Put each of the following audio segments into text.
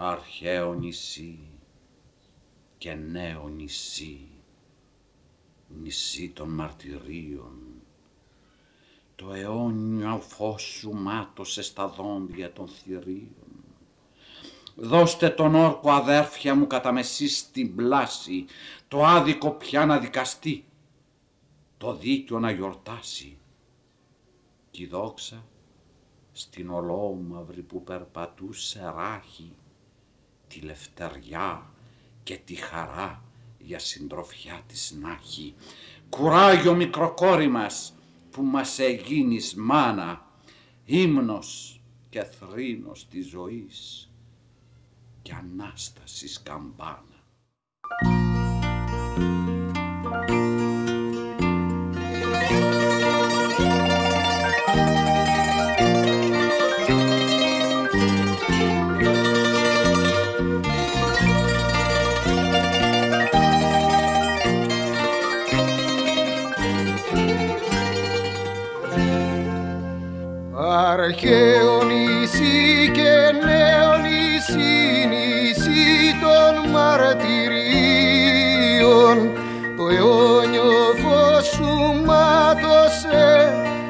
αρχαίο νησί και νέο νησί, νησί των μαρτυρίων. Το αιώνιο φως σου μάτωσε στα δόντια των θηρίων. Δώστε τον όρκο αδέρφια μου κατά μεσή στην πλάση, το άδικο πια να δικαστεί, το δίκιο να γιορτάσει. Κι η δόξα στην ολόμαυρη που περπατούσε ράχη, τη λευτεριά και τη χαρά για συντροφιά της να έχει. Κουράγιο μικροκόρη μας που μας εγίνεις μάνα, ύμνος και θρήνος της ζωής και Ανάστασης καμπάνα. Αρχαίο νησί και νέο νησί, νησί των μαρτυρίων. Το αιώνιο φως σου μάτωσε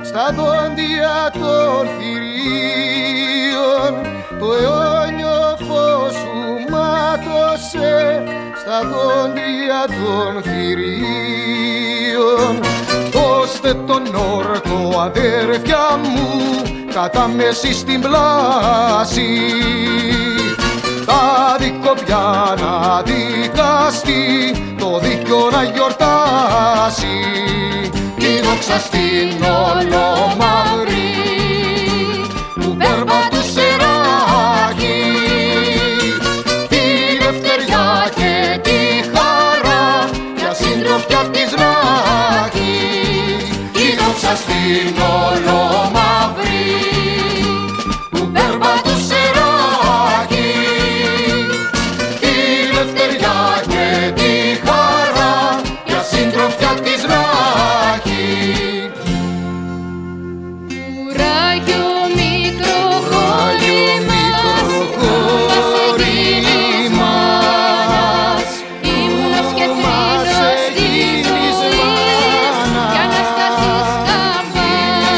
στα δόντια των θηρίων. Το αιώνιο φως σου μάτωσε στα δόντια των θηρίων. Δώστε τον όρκο αδέρφια μου κατά μέση στην πλάση. Τα δίκο πια να δικαστεί το δίκιο να γιορτάσει. Τη δόξα στην ολομαύρη που περπατούσε ράχη τη δευτεριά και τη χαρά για συντροφιά της ράχη τη δόξα στην ολομαύρη δευτεριά και τη χαρά για συντροφιά της ράχη Κουράγιο μικρό Κουράγιο μικρό χώρι μας Ύμνος και μας θρήνος της εγίνεις ζωής. Μάνα. Κι Αναστασής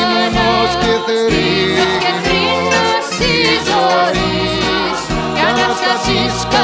Ύμνος και καμπάνα Ύμνος και θρήνος της ζωής. Κι Αναστασής καμπάνα